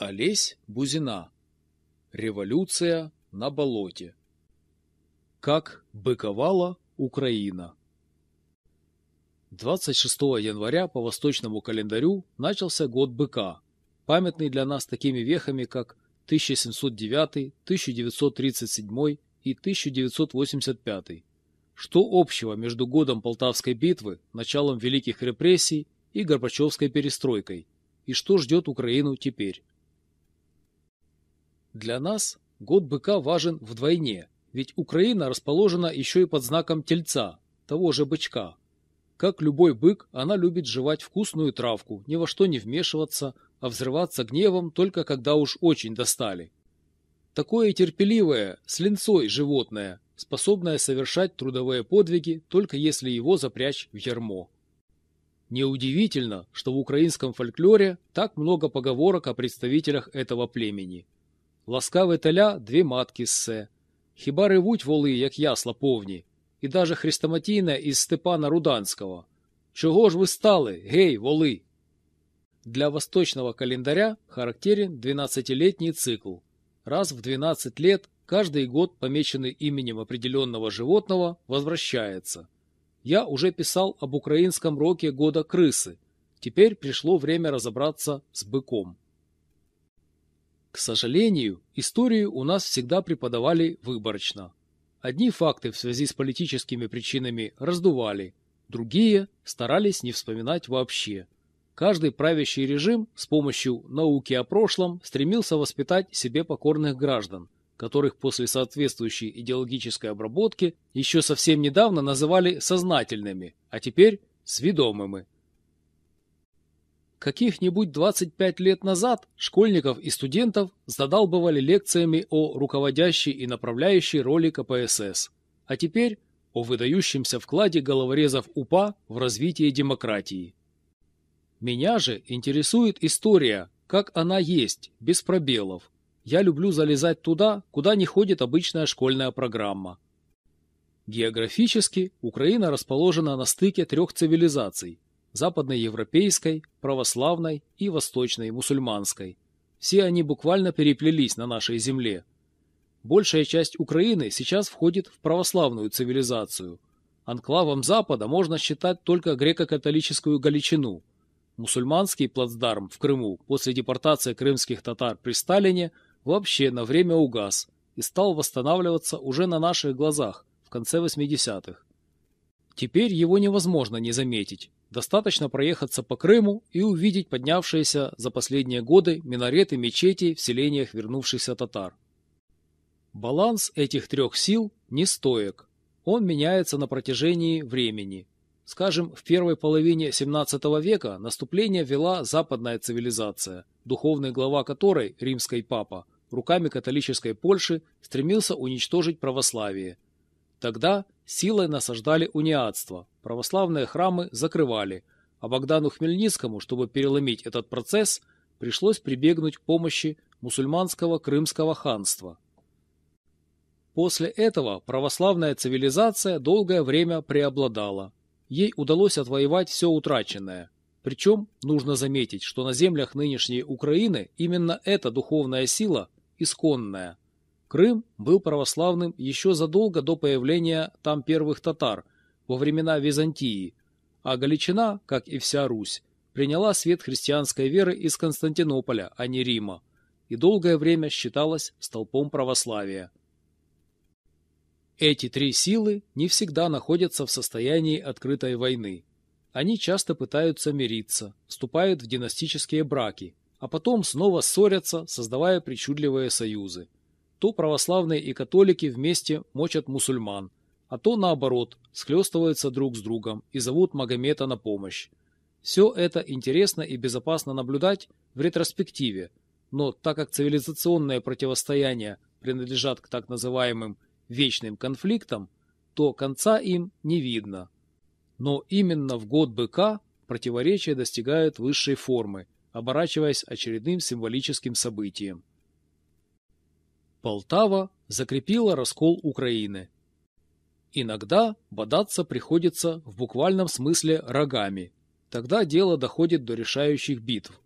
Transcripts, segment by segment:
Олесь Бузина. Революция на болоте. Как быковала Украина. 26 января по восточному календарю начался год быка, памятный для нас такими вехами, как 1709, 1937 и 1985. Что общего между годом Полтавской битвы, началом великих репрессий и Горбачевской перестройкой? И что ждет Украину теперь? Для нас год быка важен вдвойне, ведь Украина расположена еще и под знаком тельца, того же бычка. Как любой бык, она любит жевать вкусную травку, ни во что не вмешиваться, а взрываться гневом только когда уж очень достали. Такое терпеливое, с линцой животное, способное совершать трудовые подвиги, только если его запрячь в ярмо. Неудивительно, что в украинском фольклоре так много поговорок о представителях этого племени – Ласкаве теля дві матки ссе. Хіба ревуть воли, як ясла повні, і даже хрестоматійне із Степана Руданського. Чого ж ви стали, гей, воли? Для восточного календаря характерен 12-летний цикл. Раз в 12 лет каждый год, помеченный именем определенного животного, возвращается. Я уже писал об украинском роке года крысы. Теперь пришло время разобраться с быком. К сожалению, историю у нас всегда преподавали выборочно. Одни факты в связи с политическими причинами раздували, другие старались не вспоминать вообще. Каждый правящий режим с помощью науки о прошлом стремился воспитать себе покорных граждан, которых после соответствующей идеологической обработки еще совсем недавно называли сознательными, а теперь сведомыми. Каких-нибудь 25 лет назад школьников и студентов задалбывали лекциями о руководящей и направляющей роли КПСС, а теперь о выдающемся вкладе головорезов УПА в развитие демократии. Меня же интересует история, как она есть, без пробелов. Я люблю залезать туда, куда не ходит обычная школьная программа. Географически Украина расположена на стыке трех цивилизаций – западноевропейской, православной и восточной мусульманской. Все они буквально переплелись на нашей земле. Большая часть Украины сейчас входит в православную цивилизацию. Анклавом Запада можно считать только греко-католическую Галичину. Мусульманский плацдарм в Крыму после депортации крымских татар при Сталине вообще на время угас и стал восстанавливаться уже на наших глазах в конце 80-х. Теперь его невозможно не заметить. Достаточно проехаться по Крыму и увидеть поднявшиеся за последние годы минареты мечетей в селениях вернувшихся татар. Баланс этих трех сил не стоек. Он меняется на протяжении времени. Скажем, в первой половине XVII века наступление вела западная цивилизация, духовный глава которой, римский папа, руками католической Польши стремился уничтожить православие. Тогда силой насаждали униатство, православные храмы закрывали, а Богдану Хмельницкому, чтобы переломить этот процесс, пришлось прибегнуть к помощи мусульманского крымского ханства. После этого православная цивилизация долгое время преобладала. Ей удалось отвоевать все утраченное. Причем нужно заметить, что на землях нынешней Украины именно эта духовная сила исконная. Крым был православным еще задолго до появления там первых татар, во времена Византии, а Галичина, как и вся Русь, приняла свет христианской веры из Константинополя, а не Рима, и долгое время считалась столпом православия. Эти три силы не всегда находятся в состоянии открытой войны. Они часто пытаются мириться, вступают в династические браки, а потом снова ссорятся, создавая причудливые союзы то православные и католики вместе мочат мусульман, а то наоборот, схлестываются друг с другом и зовут Магомета на помощь. Все это интересно и безопасно наблюдать в ретроспективе, но так как цивилизационные противостояния принадлежат к так называемым вечным конфликтам, то конца им не видно. Но именно в год быка противоречия достигают высшей формы, оборачиваясь очередным символическим событием. Полтава закрепила раскол Украины. Иногда бодаться приходится в буквальном смысле рогами. Тогда дело доходит до решающих битв.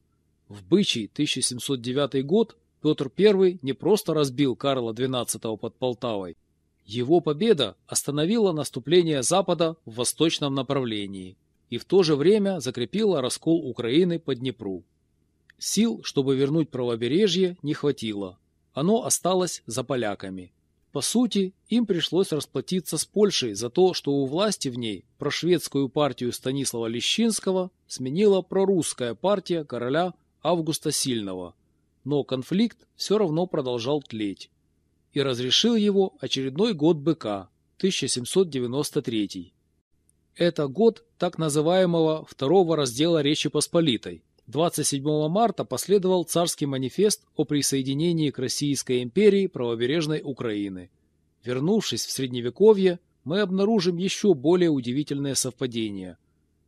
В бычий 1709 год Петр I не просто разбил Карла XII под Полтавой. Его победа остановила наступление Запада в восточном направлении и в то же время закрепила раскол Украины по Днепру. Сил, чтобы вернуть правобережье, не хватило. Оно осталось за поляками. По сути, им пришлось расплатиться с Польшей за то, что у власти в ней прошведскую партию Станислава Лещинского сменила прорусская партия короля Августа Сильного. Но конфликт все равно продолжал тлеть. И разрешил его очередной год быка, 1793. Это год так называемого второго раздела Речи Посполитой. 27 марта последовал царский манифест о присоединении к Российской империи правобережной Украины. Вернувшись в Средневековье, мы обнаружим еще более удивительное совпадение.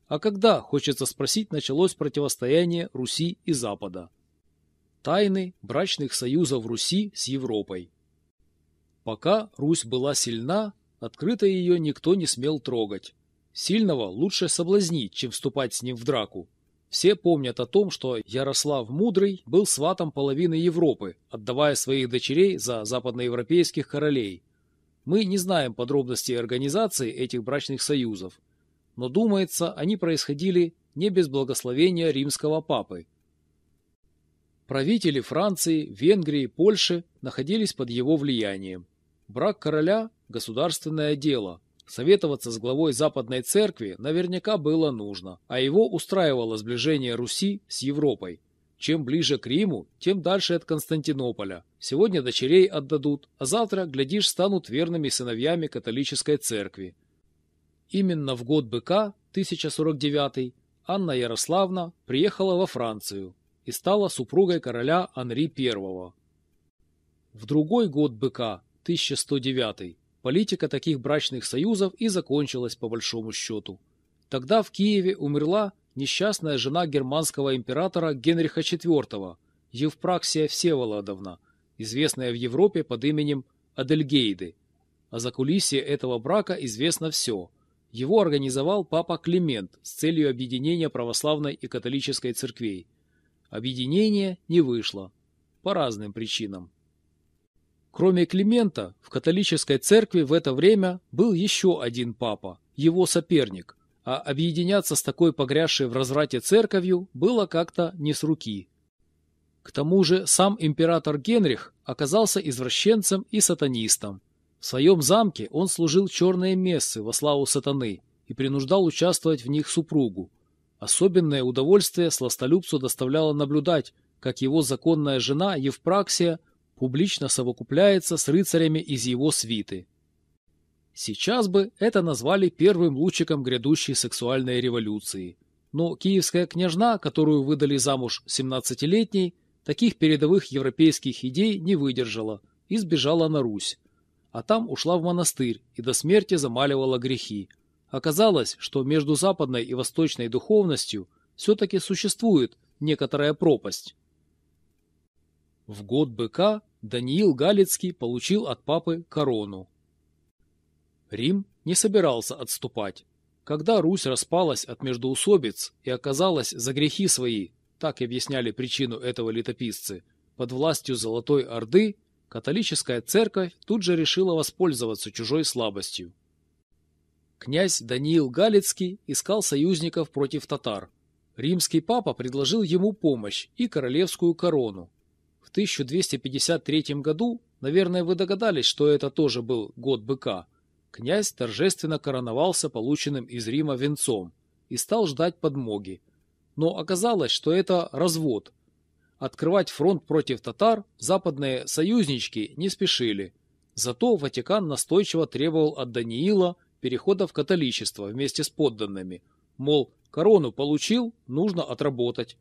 А когда, хочется спросить, началось противостояние Руси и Запада? Тайны брачных союзов Руси с Европой. Пока Русь была сильна, открыто ее никто не смел трогать. Сильного лучше соблазнить, чем вступать с ним в драку. Все помнят о том, что Ярослав Мудрый был сватом половины Европы, отдавая своих дочерей за западноевропейских королей. Мы не знаем подробностей организации этих брачных союзов, но, думается, они происходили не без благословения римского папы. Правители Франции, Венгрии, Польши находились под его влиянием. Брак короля – государственное дело – Советоваться с главой Западной Церкви наверняка было нужно, а его устраивало сближение Руси с Европой. Чем ближе к Риму, тем дальше от Константинополя. Сегодня дочерей отдадут, а завтра, глядишь, станут верными сыновьями католической церкви. Именно в год быка, 1049 Анна Ярославна приехала во Францию и стала супругой короля Анри I. В другой год быка, 1109 Политика таких брачных союзов и закончилась по большому счету. Тогда в Киеве умерла несчастная жена германского императора Генриха IV, Евпраксия Всеволодовна, известная в Европе под именем Адельгейды. О закулисье этого брака известно все. Его организовал папа Климент с целью объединения православной и католической церквей. Объединение не вышло. По разным причинам. Кроме Климента, в католической церкви в это время был еще один папа, его соперник, а объединяться с такой погрязшей в разврате церковью было как-то не с руки. К тому же сам император Генрих оказался извращенцем и сатанистом. В своем замке он служил черные мессы во славу сатаны и принуждал участвовать в них супругу. Особенное удовольствие сластолюбцу доставляло наблюдать, как его законная жена Евпраксия публично совокупляется с рыцарями из его свиты. Сейчас бы это назвали первым лучиком грядущей сексуальной революции. Но киевская княжна, которую выдали замуж 17-летней, таких передовых европейских идей не выдержала и сбежала на Русь. А там ушла в монастырь и до смерти замаливала грехи. Оказалось, что между западной и восточной духовностью все-таки существует некоторая пропасть. В год быка Даниил Галицкий получил от папы корону. Рим не собирался отступать. Когда Русь распалась от междоусобиц и оказалась за грехи свои, так объясняли причину этого летописцы, под властью Золотой Орды, католическая церковь тут же решила воспользоваться чужой слабостью. Князь Даниил Галицкий искал союзников против татар. Римский папа предложил ему помощь и королевскую корону. В 1253 году, наверное, вы догадались, что это тоже был год быка, князь торжественно короновался полученным из Рима венцом и стал ждать подмоги. Но оказалось, что это развод. Открывать фронт против татар западные союзнички не спешили. Зато Ватикан настойчиво требовал от Даниила перехода в католичество вместе с подданными. Мол, корону получил, нужно отработать.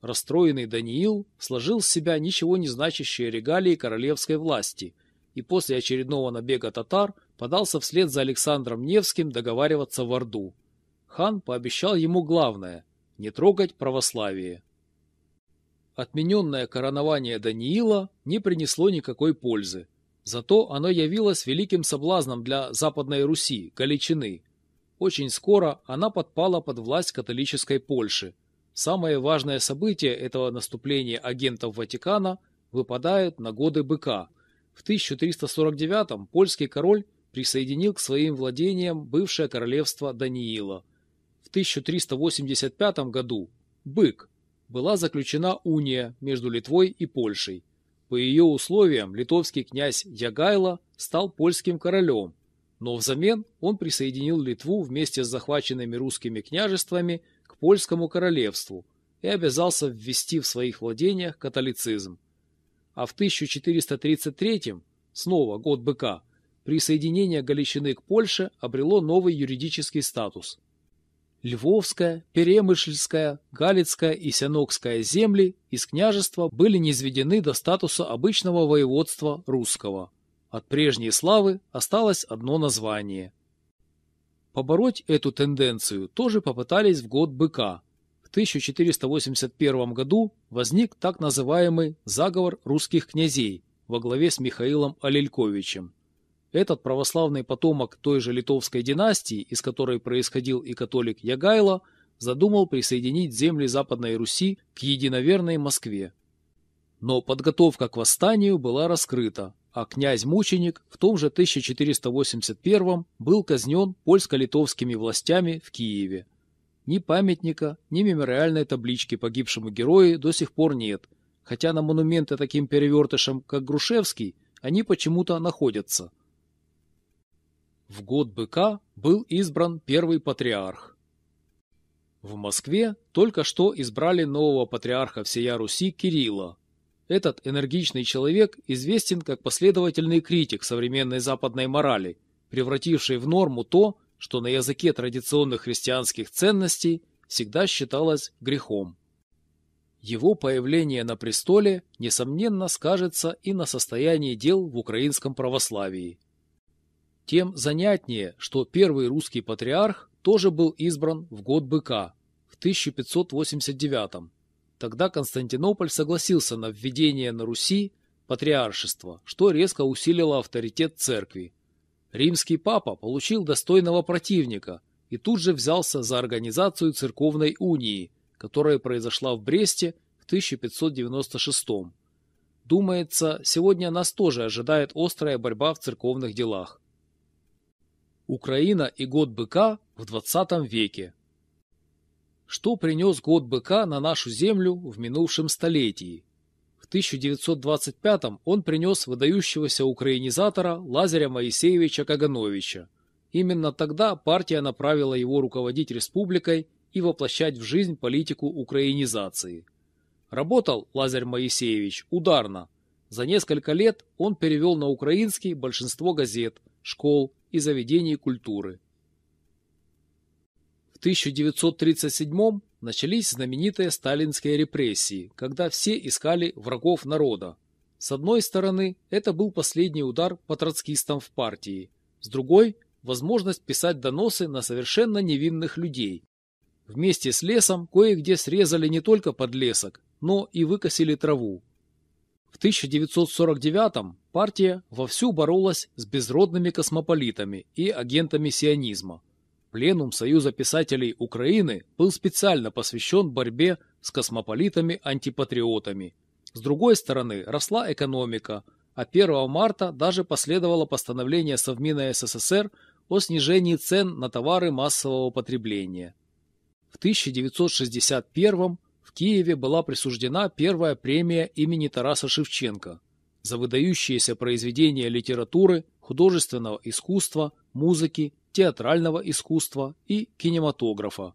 Расстроенный Даниил сложил с себя ничего не значащие регалии королевской власти и после очередного набега татар подался вслед за Александром Невским договариваться в Орду. Хан пообещал ему главное – не трогать православие. Отмененное коронование Даниила не принесло никакой пользы. Зато оно явилось великим соблазном для Западной Руси, Галичины. Очень скоро она подпала под власть католической Польши – самое важное событие этого наступления агентов Ватикана выпадает на годы быка. В 1349 польский король присоединил к своим владениям бывшее королевство Даниила. В 1385 году бык была заключена уния между Литвой и Польшей. По ее условиям литовский князь Ягайло стал польским королем, но взамен он присоединил Литву вместе с захваченными русскими княжествами польскому королевству и обязался ввести в своих владениях католицизм. А в 1433 снова год быка, присоединение Галичины к Польше обрело новый юридический статус – Львовская, Перемышльская, Галицкая и Сянокская земли из княжества были низведены до статуса обычного воеводства русского. От прежней славы осталось одно название. Побороть эту тенденцию тоже попытались в год быка. В 1481 году возник так называемый заговор русских князей во главе с Михаилом Алельковичем. Этот православный потомок той же литовской династии, из которой происходил и католик Ягайло, задумал присоединить земли Западной Руси к единоверной Москве. Но подготовка к восстанию была раскрыта, а князь-мученик в том же 1481 был казнен польско-литовскими властями в Киеве. Ни памятника, ни мемориальной таблички погибшему герою до сих пор нет, хотя на монументы таким перевертышам, как Грушевский, они почему-то находятся – в год быка был избран первый патриарх. В Москве только что избрали нового патриарха всея Руси Кирилла. Этот энергичный человек известен как последовательный критик современной западной морали, превративший в норму то, что на языке традиционных христианских ценностей всегда считалось грехом. Его появление на престоле, несомненно, скажется и на состоянии дел в украинском православии. Тем занятнее, что первый русский патриарх тоже был избран в год быка, в 1589 Тогда Константинополь согласился на введение на Руси патриаршества, что резко усилило авторитет церкви. Римский папа получил достойного противника и тут же взялся за организацию церковной унии, которая произошла в Бресте в 1596 Думается, сегодня нас тоже ожидает острая борьба в церковных делах. Украина и год быка в 20 веке. Что принес год быка на нашу землю в минувшем столетии? В 1925 он принес выдающегося украинизатора Лазаря Моисеевича Кагановича. Именно тогда партия направила его руководить республикой и воплощать в жизнь политику украинизации. Работал Лазарь Моисеевич ударно. За несколько лет он перевел на украинский большинство газет, школ, и заведений культуры. В 1937 начались знаменитые сталинские репрессии, когда все искали врагов народа. С одной стороны, это был последний удар по троцкистам в партии, с другой – возможность писать доносы на совершенно невинных людей. Вместе с лесом кое-где срезали не только подлесок, но и выкосили траву. В 1949-м партия вовсю боролась с безродными космополитами и агентами сионизма. Пленум Союза писателей Украины был специально посвящен борьбе с космополитами-антипатриотами. С другой стороны, росла экономика, а 1 марта даже последовало постановление Совмина СССР о снижении цен на товары массового потребления. В 1961 в Киеве была присуждена первая премия имени Тараса Шевченко за выдающиеся произведения литературы, художественного искусства, музыки, театрального искусства и кинематографа.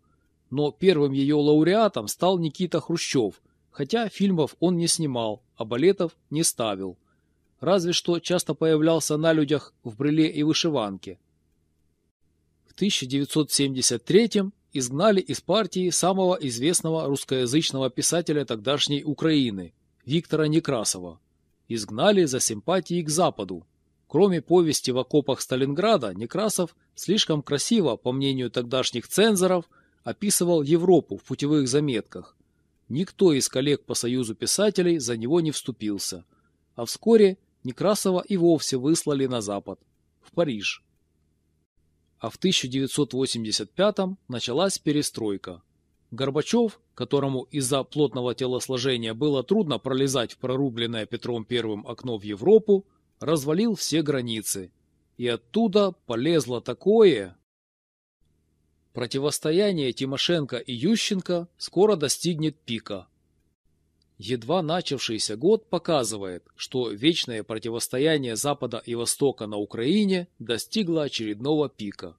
Но первым ее лауреатом стал Никита Хрущев, хотя фильмов он не снимал, а балетов не ставил. Разве что часто появлялся на людях в бреле и вышиванке. В 1973 изгнали из партии самого известного русскоязычного писателя тогдашней Украины Виктора Некрасова. Изгнали за симпатии к Западу. Кроме повести в окопах Сталинграда, Некрасов слишком красиво, по мнению тогдашних цензоров, описывал Европу в путевых заметках. Никто из коллег по Союзу писателей за него не вступился. А вскоре Некрасова и вовсе выслали на Запад, в Париж а в 1985-м началась перестройка. Горбачев, которому из-за плотного телосложения было трудно пролезать в прорубленное Петром I окно в Европу, развалил все границы. И оттуда полезло такое... Противостояние Тимошенко и Ющенко скоро достигнет пика. Едва начавшийся год показывает, что вечное противостояние Запада и Востока на Украине достигло очередного пика.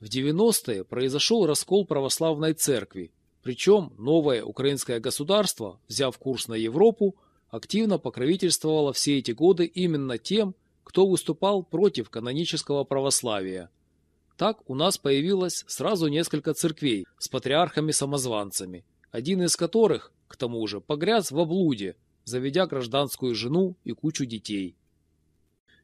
В 90-е произошел раскол православной церкви, причем новое украинское государство, взяв курс на Европу, активно покровительствовало все эти годы именно тем, кто выступал против канонического православия. Так у нас появилось сразу несколько церквей с патриархами-самозванцами, один из которых, к тому же, погряз в облуде, заведя гражданскую жену и кучу детей.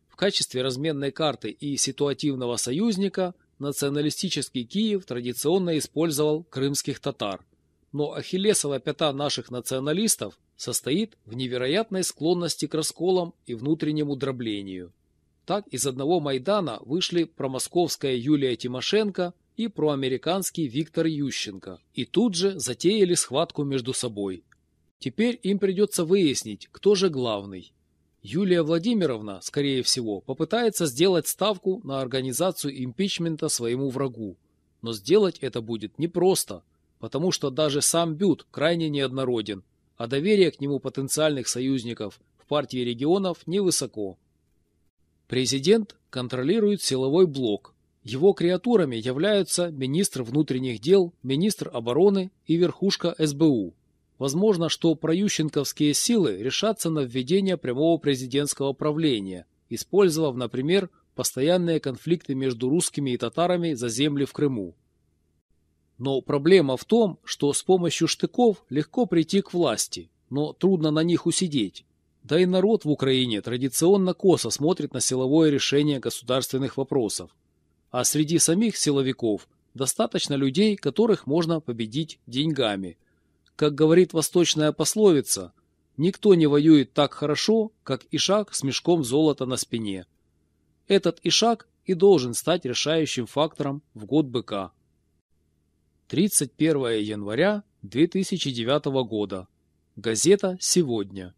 В качестве разменной карты и ситуативного союзника националистический Киев традиционно использовал крымских татар. Но ахиллесова пята наших националистов состоит в невероятной склонности к расколам и внутреннему дроблению. Так из одного Майдана вышли промосковская Юлия Тимошенко и проамериканский Виктор Ющенко, и тут же затеяли схватку между собой. Теперь им придется выяснить, кто же главный. Юлия Владимировна, скорее всего, попытается сделать ставку на организацию импичмента своему врагу. Но сделать это будет непросто, потому что даже сам Бют крайне неоднороден, а доверие к нему потенциальных союзников в партии регионов невысоко. Президент контролирует силовой блок. Его креатурами являются министр внутренних дел, министр обороны и верхушка СБУ. Возможно, что проющенковские силы решатся на введение прямого президентского правления, использовав, например, постоянные конфликты между русскими и татарами за земли в Крыму. Но проблема в том, что с помощью штыков легко прийти к власти, но трудно на них усидеть. Да и народ в Украине традиционно косо смотрит на силовое решение государственных вопросов. А среди самих силовиков достаточно людей, которых можно победить деньгами – как говорит восточная пословица, никто не воюет так хорошо, как Ишак с мешком золота на спине. Этот Ишак и должен стать решающим фактором в год быка. 31 января 2009 года. Газета «Сегодня».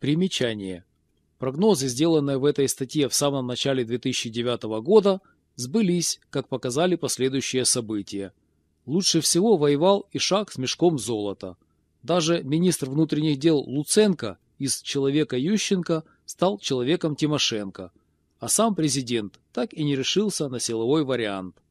Примечание. Прогнозы, сделанные в этой статье в самом начале 2009 года, сбылись, как показали последующие события. Лучше всего воевал Ишак с мешком золота. Даже министр внутренних дел Луценко из человека Ющенко стал человеком Тимошенко, а сам президент так и не решился на силовой вариант.